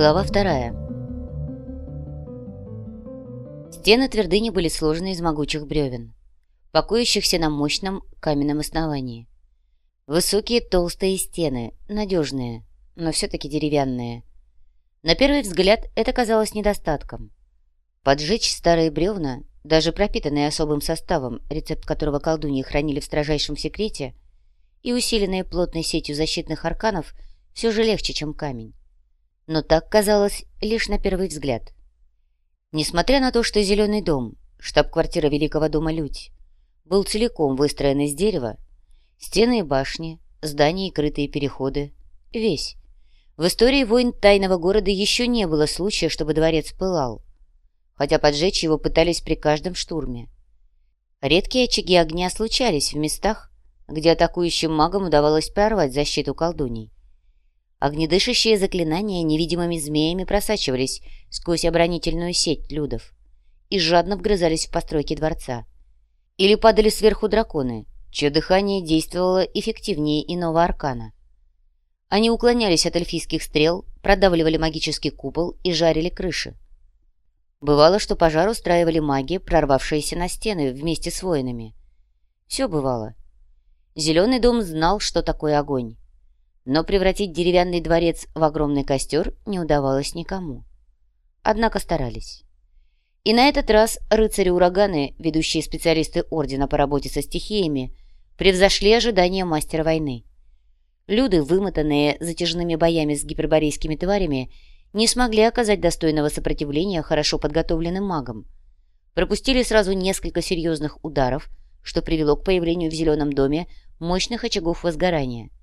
Глава вторая. Стены твердыни были сложены из могучих бревен, покоящихся на мощном каменном основании. Высокие толстые стены, надежные, но все-таки деревянные. На первый взгляд это казалось недостатком. Поджечь старые бревна, даже пропитанные особым составом, рецепт которого колдуньи хранили в строжайшем секрете, и усиленные плотной сетью защитных арканов, все же легче, чем камень. Но так казалось лишь на первый взгляд. Несмотря на то, что Зеленый дом, штаб-квартира Великого дома Людь, был целиком выстроен из дерева, стены и башни, здания и крытые переходы, весь. В истории войн тайного города еще не было случая, чтобы дворец пылал, хотя поджечь его пытались при каждом штурме. Редкие очаги огня случались в местах, где атакующим магам удавалось прорвать защиту колдуний. Огнедышащие заклинания невидимыми змеями просачивались сквозь оборонительную сеть людов и жадно вгрызались в постройки дворца. Или падали сверху драконы, чье дыхание действовало эффективнее иного аркана. Они уклонялись от эльфийских стрел, продавливали магический купол и жарили крыши. Бывало, что пожар устраивали маги, прорвавшиеся на стены вместе с воинами. Все бывало. Зеленый дом знал, что такое огонь но превратить деревянный дворец в огромный костер не удавалось никому. Однако старались. И на этот раз рыцари-ураганы, ведущие специалисты Ордена по работе со стихиями, превзошли ожидания мастера войны. Люди, вымотанные затяжными боями с гиперборейскими тварями, не смогли оказать достойного сопротивления хорошо подготовленным магам. Пропустили сразу несколько серьезных ударов, что привело к появлению в Зеленом доме мощных очагов возгорания –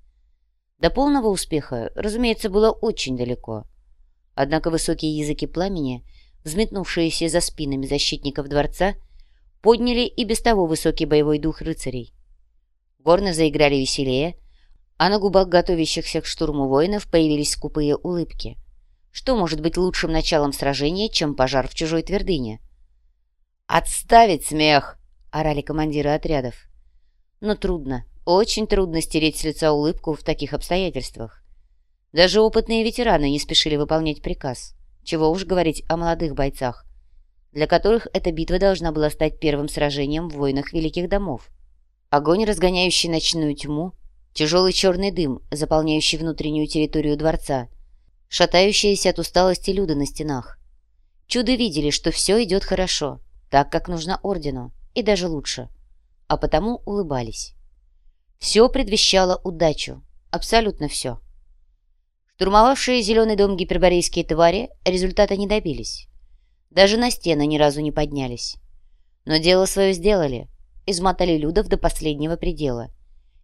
до полного успеха, разумеется, было очень далеко. Однако высокие языки пламени, взметнувшиеся за спинами защитников дворца, подняли и без того высокий боевой дух рыцарей. Горны заиграли веселее, а на губах готовящихся к штурму воинов появились скупые улыбки. Что может быть лучшим началом сражения, чем пожар в чужой твердыне? «Отставить смех!» — орали командиры отрядов. Но трудно, очень трудно стереть с лица улыбку в таких обстоятельствах. Даже опытные ветераны не спешили выполнять приказ. Чего уж говорить о молодых бойцах, для которых эта битва должна была стать первым сражением в войнах Великих Домов. Огонь, разгоняющий ночную тьму, тяжелый черный дым, заполняющий внутреннюю территорию дворца, шатающиеся от усталости люда на стенах. Чудо видели, что все идет хорошо, так, как нужно ордену, и даже лучше, а потому улыбались. Все предвещало удачу. Абсолютно все. Штурмовавшие зеленый дом гиперборейские твари результата не добились. Даже на стены ни разу не поднялись. Но дело свое сделали, измотали людов до последнего предела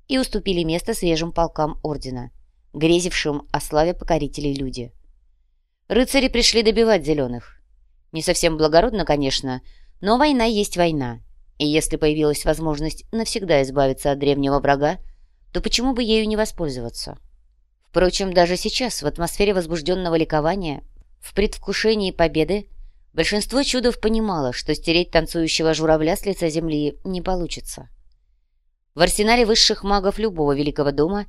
и уступили место свежим полкам ордена, грезившим о славе покорителей люди. Рыцари пришли добивать зеленых. Не совсем благородно, конечно, но война есть война, и если появилась возможность навсегда избавиться от древнего врага, то почему бы ею не воспользоваться? Впрочем, даже сейчас, в атмосфере возбужденного ликования, в предвкушении победы, большинство чудов понимало, что стереть танцующего журавля с лица земли не получится. В арсенале высших магов любого великого дома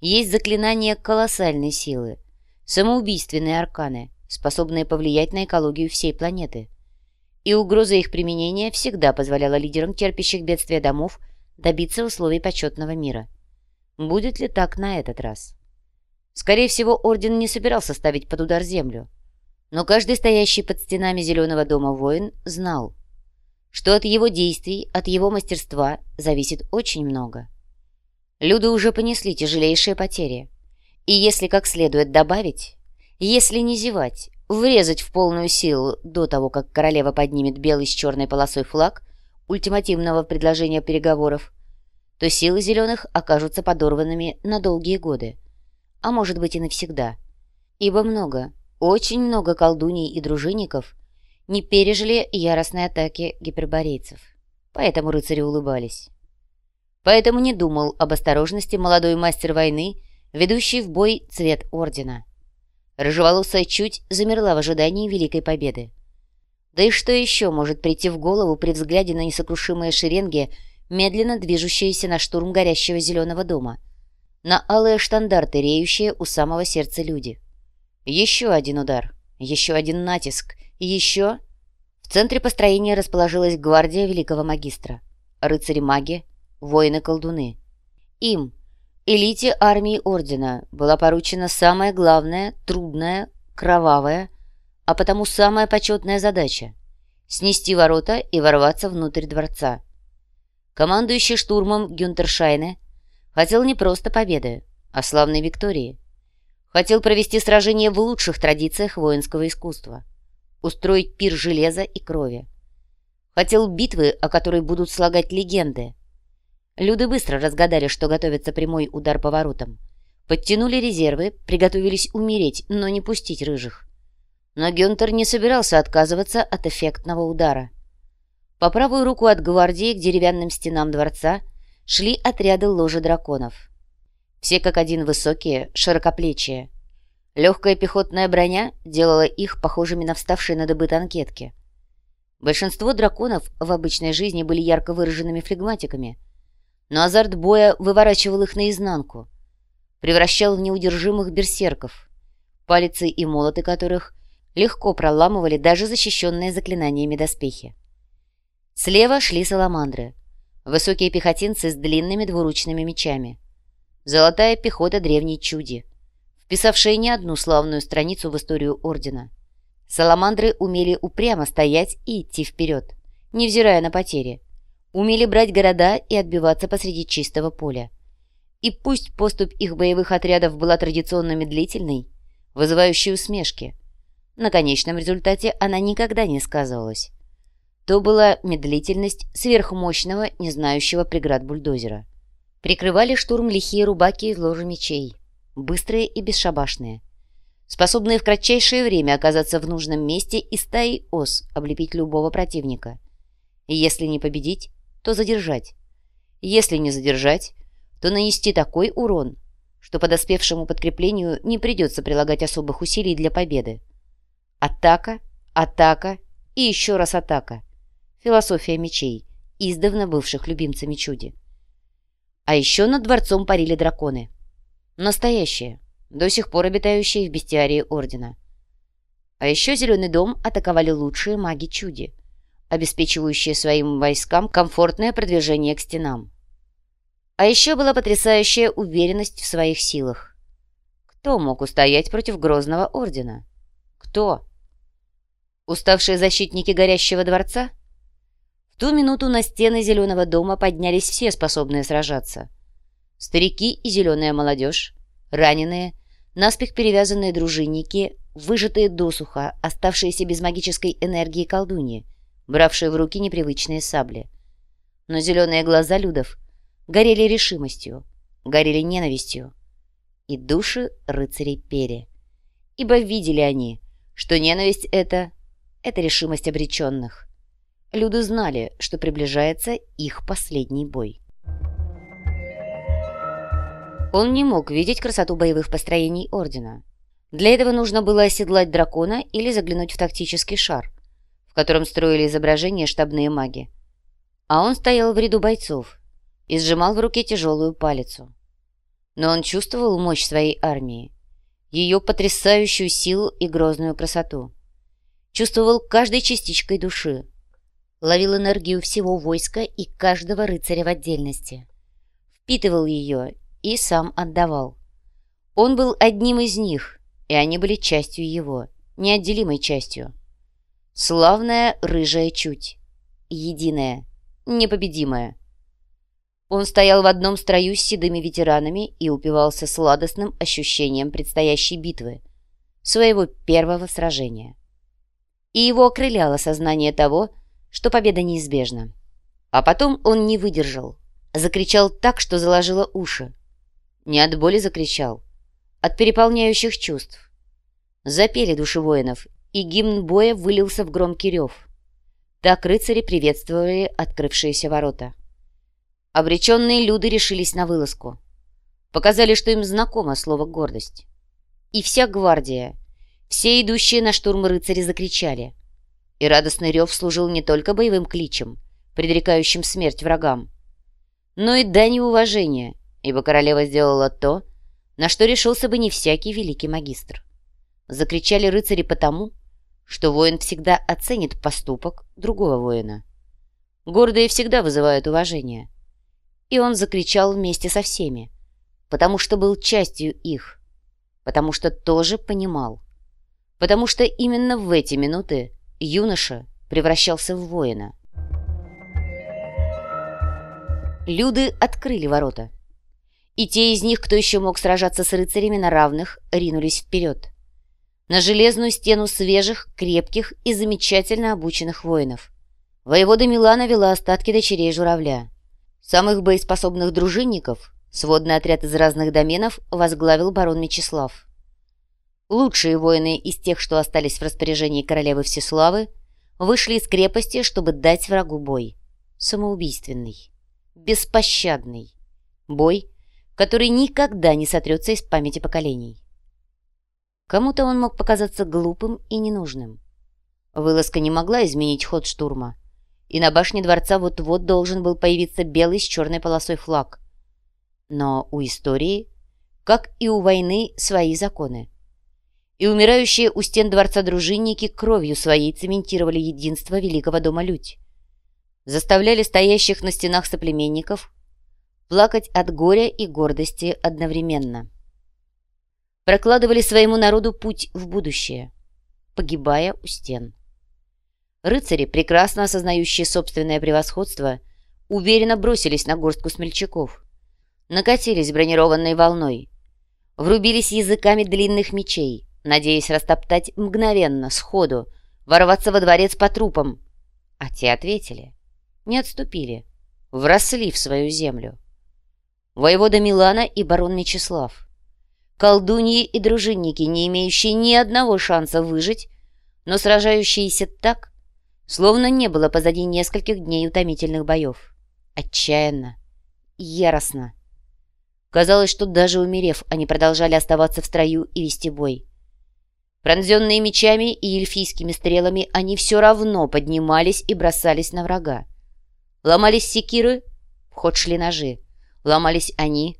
есть заклинания колоссальной силы, самоубийственные арканы, способные повлиять на экологию всей планеты – и угроза их применения всегда позволяла лидерам терпящих бедствия домов добиться условий почетного мира. Будет ли так на этот раз? Скорее всего, Орден не собирался ставить под удар землю. Но каждый стоящий под стенами Зеленого дома воин знал, что от его действий, от его мастерства зависит очень много. Люди уже понесли тяжелейшие потери. И если как следует добавить, если не зевать, врезать в полную силу до того, как королева поднимет белый с черной полосой флаг ультимативного предложения переговоров, то силы зеленых окажутся подорванными на долгие годы, а может быть и навсегда. Ибо много, очень много колдуней и дружинников не пережили яростной атаки гиперборейцев. Поэтому рыцари улыбались. Поэтому не думал об осторожности молодой мастер войны, ведущий в бой цвет ордена – Рыжеволосая чуть замерла в ожидании великой победы. Да и что еще может прийти в голову при взгляде на несокрушимые шеренги, медленно движущиеся на штурм горящего зеленого дома? На алые штандарты, реющие у самого сердца люди. Еще один удар, еще один натиск, еще... В центре построения расположилась гвардия великого магистра. Рыцари-маги, воины-колдуны. Им, элите армии Ордена, была поручена самая главная, трудная, кровавая, а потому самая почетная задача — снести ворота и ворваться внутрь дворца. Командующий штурмом Гюнтер Шайне хотел не просто победы, а славной Виктории. Хотел провести сражение в лучших традициях воинского искусства, устроить пир железа и крови. Хотел битвы, о которой будут слагать легенды. Люди быстро разгадали, что готовится прямой удар по воротам. Подтянули резервы, приготовились умереть, но не пустить рыжих. Но Гюнтер не собирался отказываться от эффектного удара. По правую руку от гвардии к деревянным стенам дворца шли отряды ложи драконов. Все как один высокие, широкоплечие. Легкая пехотная броня делала их похожими на вставшие на дыбы танкетки. Большинство драконов в обычной жизни были ярко выраженными флегматиками, но азарт боя выворачивал их наизнанку, превращал в неудержимых берсерков, палицы и молоты которых легко проламывали даже защищенные заклинаниями доспехи. Слева шли саламандры, высокие пехотинцы с длинными двуручными мечами, золотая пехота древней чуди, вписавшая не одну славную страницу в историю Ордена. Саламандры умели упрямо стоять и идти вперед, невзирая на потери, умели брать города и отбиваться посреди чистого поля. И пусть поступь их боевых отрядов была традиционно медлительной, вызывающей усмешки – на конечном результате она никогда не сказывалась. То была медлительность сверхмощного, не знающего преград бульдозера. Прикрывали штурм лихие рубаки из ложи мечей, быстрые и бесшабашные, способные в кратчайшее время оказаться в нужном месте и стаей ос облепить любого противника. И если не победить, то задержать. Если не задержать, то нанести такой урон, что подоспевшему подкреплению не придется прилагать особых усилий для победы. Атака, атака и еще раз атака. Философия мечей, издавна бывших любимцами чуди. А еще над дворцом парили драконы. Настоящие, до сих пор обитающие в бестиарии Ордена. А еще Зеленый дом атаковали лучшие маги чуди, обеспечивающие своим войскам комфортное продвижение к стенам. А еще была потрясающая уверенность в своих силах. Кто мог устоять против Грозного Ордена? Кто? Уставшие защитники горящего дворца? В ту минуту на стены зеленого дома поднялись все способные сражаться. Старики и зеленая молодежь, раненые, наспех перевязанные дружинники, выжатые досуха, оставшиеся без магической энергии колдуньи, бравшие в руки непривычные сабли. Но зеленые глаза людов горели решимостью, горели ненавистью, и души рыцарей пели. Ибо видели они, что ненависть — это это решимость обреченных. Люди знали, что приближается их последний бой. Он не мог видеть красоту боевых построений Ордена. Для этого нужно было оседлать дракона или заглянуть в тактический шар, в котором строили изображения штабные маги. А он стоял в ряду бойцов и сжимал в руке тяжелую палицу. Но он чувствовал мощь своей армии, ее потрясающую силу и грозную красоту чувствовал каждой частичкой души, ловил энергию всего войска и каждого рыцаря в отдельности, впитывал ее и сам отдавал. Он был одним из них, и они были частью его, неотделимой частью. Славная рыжая чуть, единая, непобедимая. Он стоял в одном строю с седыми ветеранами и упивался сладостным ощущением предстоящей битвы, своего первого сражения и его окрыляло сознание того, что победа неизбежна. А потом он не выдержал. Закричал так, что заложило уши. Не от боли закричал, от переполняющих чувств. Запели души воинов, и гимн боя вылился в громкий рев. Так рыцари приветствовали открывшиеся ворота. Обреченные люди решились на вылазку. Показали, что им знакомо слово «гордость». И вся гвардия, все идущие на штурм рыцари закричали. И радостный рев служил не только боевым кличем, предрекающим смерть врагам, но и данью уважения, ибо королева сделала то, на что решился бы не всякий великий магистр. Закричали рыцари потому, что воин всегда оценит поступок другого воина. Гордые всегда вызывают уважение. И он закричал вместе со всеми, потому что был частью их, потому что тоже понимал, потому что именно в эти минуты юноша превращался в воина. Люды открыли ворота. И те из них, кто еще мог сражаться с рыцарями на равных, ринулись вперед. На железную стену свежих, крепких и замечательно обученных воинов. Воевода Милана вела остатки дочерей журавля. Самых боеспособных дружинников, сводный отряд из разных доменов, возглавил барон Мечислав. Лучшие воины из тех, что остались в распоряжении королевы Всеславы, вышли из крепости, чтобы дать врагу бой. Самоубийственный беспощадный. Бой, который никогда не сотрется из памяти поколений. Кому-то он мог показаться глупым и ненужным. Вылазка не могла изменить ход штурма, и на башне дворца вот-вот должен был появиться белый с черной полосой флаг. Но у истории, как и у войны, свои законы. И умирающие у стен дворца дружинники кровью своей цементировали единство великого дома Людь заставляли стоящих на стенах соплеменников плакать от горя и гордости одновременно. Прокладывали своему народу путь в будущее, погибая у стен. Рыцари, прекрасно осознающие собственное превосходство, уверенно бросились на горстку смельчаков, накатились бронированной волной, врубились языками длинных мечей, надеясь растоптать мгновенно, сходу, ворваться во дворец по трупам. А те ответили — не отступили, вросли в свою землю. Воевода Милана и барон Мечислав. Колдуньи и дружинники, не имеющие ни одного шанса выжить, но сражающиеся так, словно не было позади нескольких дней утомительных боев. Отчаянно, яростно. Казалось, что даже умерев, они продолжали оставаться в строю и вести бой. Пронзенные мечами и эльфийскими стрелами, они все равно поднимались и бросались на врага. Ломались секиры, в ход шли ножи. Ломались они,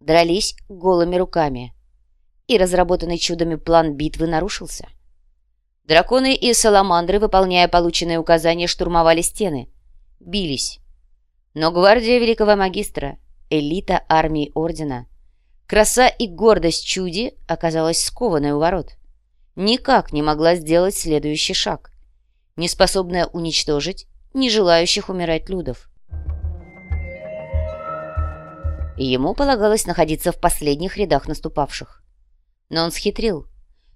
дрались голыми руками. И разработанный чудами план битвы нарушился. Драконы и саламандры, выполняя полученные указания, штурмовали стены. Бились. Но гвардия великого магистра, элита армии Ордена, краса и гордость чуди оказалась скованной у ворот. Никак не могла сделать следующий шаг. Неспособная уничтожить не желающих умирать людов. Ему полагалось находиться в последних рядах наступавших. Но он схитрил,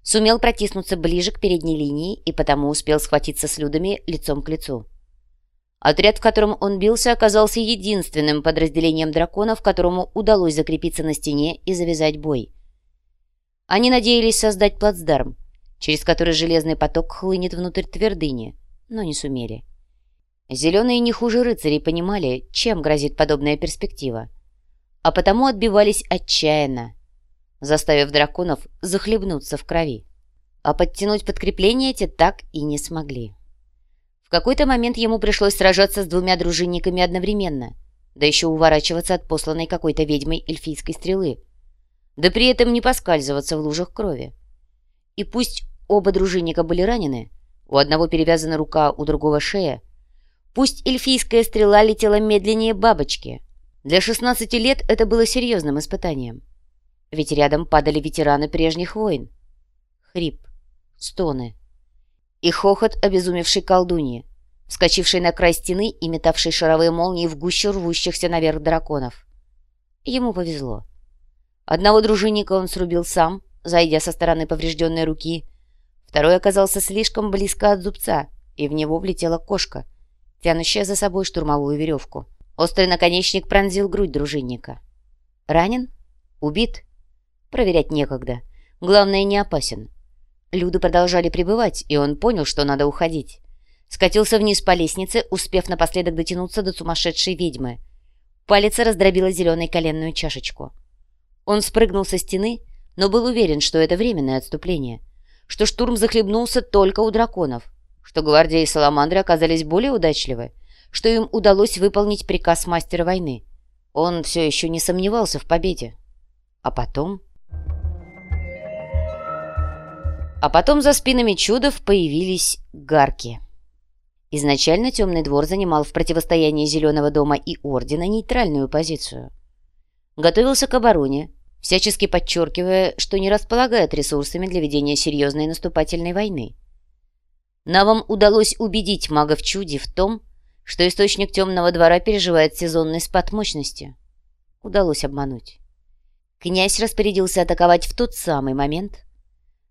сумел протиснуться ближе к передней линии и потому успел схватиться с людами лицом к лицу. Отряд, в котором он бился, оказался единственным подразделением драконов, которому удалось закрепиться на стене и завязать бой. Они надеялись создать плацдарм, через который железный поток хлынет внутрь твердыни, но не сумели. Зеленые не хуже рыцарей понимали, чем грозит подобная перспектива, а потому отбивались отчаянно, заставив драконов захлебнуться в крови. А подтянуть подкрепление эти так и не смогли. В какой-то момент ему пришлось сражаться с двумя дружинниками одновременно, да еще уворачиваться от посланной какой-то ведьмой эльфийской стрелы, да при этом не поскальзываться в лужах крови. И пусть оба дружинника были ранены, у одного перевязана рука, у другого шея, Пусть эльфийская стрела летела медленнее бабочки. Для 16 лет это было серьезным испытанием. Ведь рядом падали ветераны прежних войн. Хрип, стоны и хохот обезумевшей колдуньи, вскочившей на край стены и метавшей шаровые молнии в гущу рвущихся наверх драконов. Ему повезло. Одного дружинника он срубил сам, зайдя со стороны поврежденной руки. Второй оказался слишком близко от зубца, и в него влетела кошка — тянущая за собой штурмовую веревку. Острый наконечник пронзил грудь дружинника. Ранен? Убит? Проверять некогда. Главное, не опасен. Люды продолжали пребывать, и он понял, что надо уходить. Скатился вниз по лестнице, успев напоследок дотянуться до сумасшедшей ведьмы. Палец раздробила зеленой коленную чашечку. Он спрыгнул со стены, но был уверен, что это временное отступление, что штурм захлебнулся только у драконов, что гвардия и саламандры оказались более удачливы, что им удалось выполнить приказ мастера войны. Он все еще не сомневался в победе. А потом... А потом за спинами чудов появились гарки. Изначально Темный двор занимал в противостоянии Зеленого дома и Ордена нейтральную позицию. Готовился к обороне, всячески подчеркивая, что не располагает ресурсами для ведения серьезной наступательной войны. Навам удалось убедить магов Чуди в том, что источник Темного двора переживает сезонный спад мощности. Удалось обмануть. Князь распорядился атаковать в тот самый момент,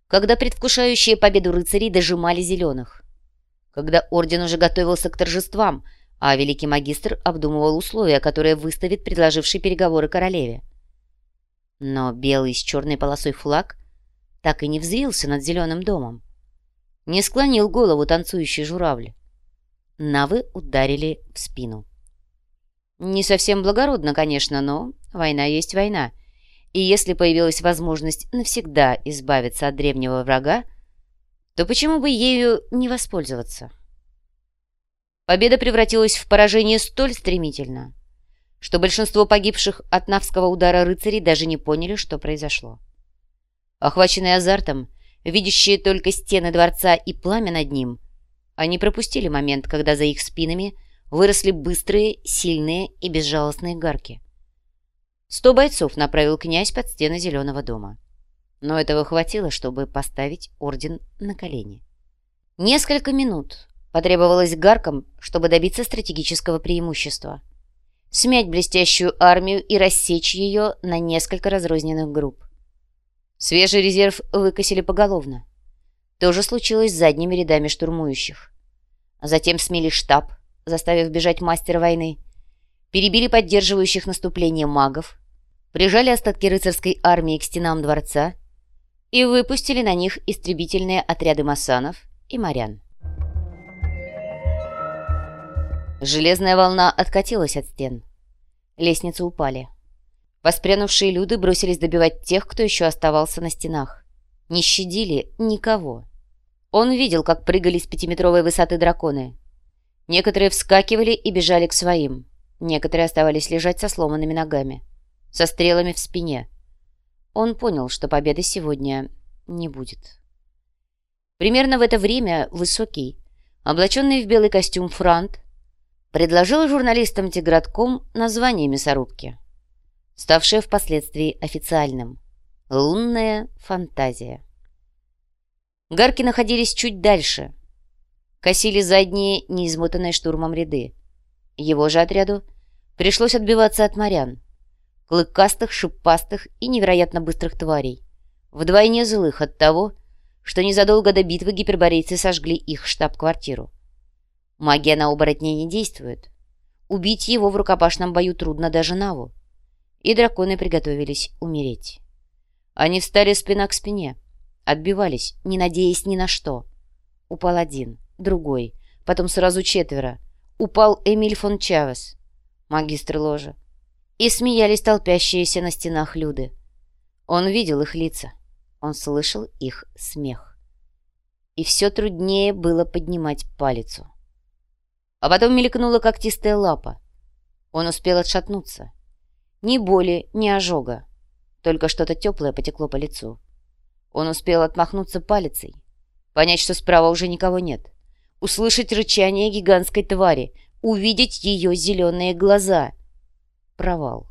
когда предвкушающие победу рыцари дожимали зеленых, когда орден уже готовился к торжествам, а великий магистр обдумывал условия, которые выставит предложивший переговоры королеве. Но белый с черной полосой флаг так и не взвился над зеленым домом. Не склонил голову танцующий журавль. Навы ударили в спину. Не совсем благородно, конечно, но война есть война — и если появилась возможность навсегда избавиться от древнего врага, то почему бы ею не воспользоваться? Победа превратилась в поражение столь стремительно, что большинство погибших от навского удара рыцарей даже не поняли, что произошло. Охваченные азартом, видящие только стены дворца и пламя над ним, они пропустили момент, когда за их спинами выросли быстрые, сильные и безжалостные гарки. Сто бойцов направил князь под стены Зеленого дома. Но этого хватило, чтобы поставить орден на колени. Несколько минут потребовалось гаркам, чтобы добиться стратегического преимущества. Смять блестящую армию и рассечь ее на несколько разрозненных групп. Свежий резерв выкосили поголовно. То же случилось с задними рядами штурмующих. Затем смели штаб, заставив бежать мастера войны, перебили поддерживающих наступление магов, прижали остатки рыцарской армии к стенам дворца и выпустили на них истребительные отряды масанов и морян. Железная волна откатилась от стен. Лестницы упали. Воспрянувшие люди бросились добивать тех, кто еще оставался на стенах. Не щадили никого. Он видел, как прыгали с пятиметровой высоты драконы. Некоторые вскакивали и бежали к своим. Некоторые оставались лежать со сломанными ногами со стрелами в спине. Он понял, что победы сегодня не будет. Примерно в это время Высокий, облаченный в белый костюм франт, предложил журналистам Тигратком название мясорубки, ставшее впоследствии официальным «Лунная фантазия». Гарки находились чуть дальше, косили задние, неизмотанные штурмом ряды. Его же отряду пришлось отбиваться от морян, клыкастых, шипастых и невероятно быстрых тварей, вдвойне злых от того, что незадолго до битвы гиперборейцы сожгли их штаб-квартиру. Магия на оборотне не действует. Убить его в рукопашном бою трудно даже Наву. И драконы приготовились умереть. Они встали спина к спине, отбивались, не надеясь ни на что. Упал один, другой, потом сразу четверо. Упал Эмиль фон Чавес, магистр ложа. И смеялись толпящиеся на стенах люди. Он видел их лица, он слышал их смех. И все труднее было поднимать палицу. А потом мелькнула когтистая лапа. Он успел отшатнуться. Ни боли, ни ожога. Только что-то теплое потекло по лицу. Он успел отмахнуться палицей, понять, что справа уже никого нет, услышать рычание гигантской твари, увидеть ее зеленые глаза — провал.